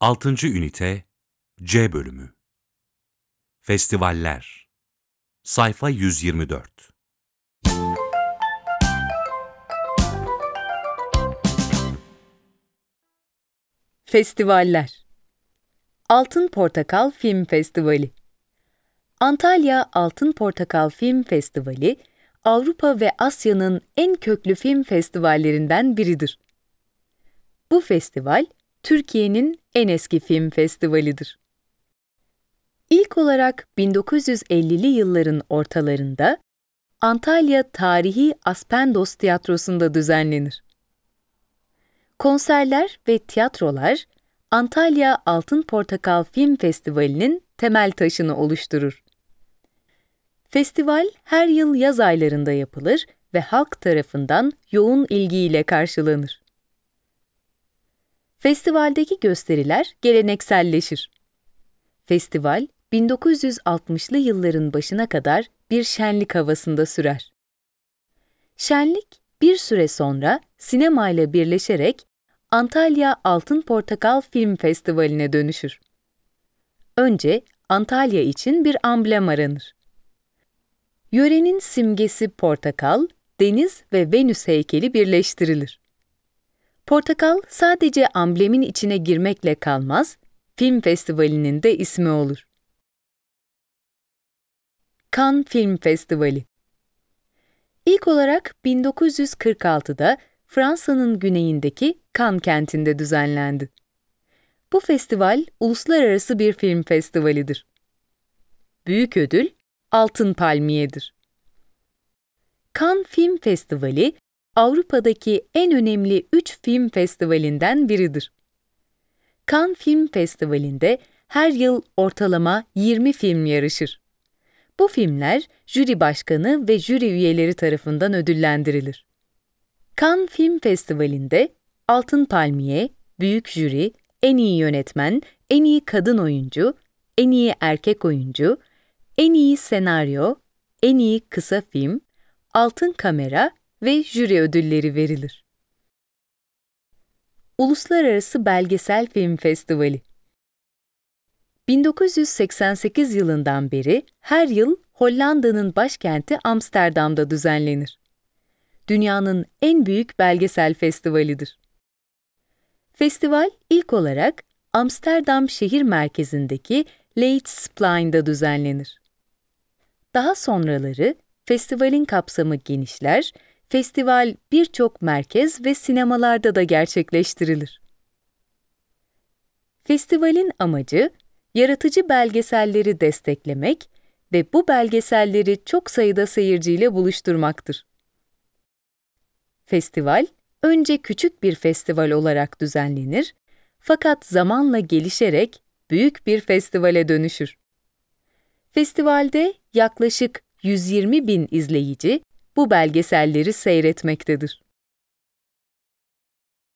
6. Ünite C Bölümü Festivaller Sayfa 124 Festivaller Altın Portakal Film Festivali Antalya Altın Portakal Film Festivali, Avrupa ve Asya'nın en köklü film festivallerinden biridir. Bu festival, Türkiye'nin en eski film festivalidir. İlk olarak 1950'li yılların ortalarında Antalya Tarihi Aspendos Tiyatrosu'nda düzenlenir. Konserler ve tiyatrolar Antalya Altın Portakal Film Festivali'nin temel taşını oluşturur. Festival her yıl yaz aylarında yapılır ve halk tarafından yoğun ilgiyle karşılanır. Festivaldeki gösteriler gelenekselleşir. Festival, 1960'lı yılların başına kadar bir şenlik havasında sürer. Şenlik, bir süre sonra sinema ile birleşerek Antalya Altın Portakal Film Festivali'ne dönüşür. Önce Antalya için bir amblem aranır. Yörenin simgesi portakal, deniz ve Venüs heykeli birleştirilir. Portakal sadece amblemin içine girmekle kalmaz, film festivalinin de ismi olur. Cannes Film Festivali İlk olarak 1946'da Fransa'nın güneyindeki Cannes kentinde düzenlendi. Bu festival uluslararası bir film festivalidir. Büyük ödül Altın Palmiye'dir. Cannes Film Festivali, Avrupa'daki en önemli üç film festivalinden biridir. Cannes Film Festivali'nde her yıl ortalama 20 film yarışır. Bu filmler jüri başkanı ve jüri üyeleri tarafından ödüllendirilir. Cannes Film Festivali'nde Altın Palmiye, Büyük Jüri, En iyi Yönetmen, En iyi Kadın Oyuncu, En iyi Erkek Oyuncu, En iyi Senaryo, En iyi Kısa Film, Altın Kamera ve Jüri ödülleri verilir. Uluslararası Belgesel Film Festivali 1988 yılından beri her yıl Hollanda'nın başkenti Amsterdam'da düzenlenir. Dünyanın en büyük belgesel festivalidir. Festival ilk olarak Amsterdam şehir merkezindeki Leidseplein düzenlenir. Daha sonraları festivalin kapsamı genişler, festival birçok merkez ve sinemalarda da gerçekleştirilir. Festivalin amacı, yaratıcı belgeselleri desteklemek ve bu belgeselleri çok sayıda seyirciyle buluşturmaktır. Festival, önce küçük bir festival olarak düzenlenir, fakat zamanla gelişerek büyük bir festivale dönüşür. Festivalde yaklaşık 120 bin izleyici bu belgeselleri seyretmektedir.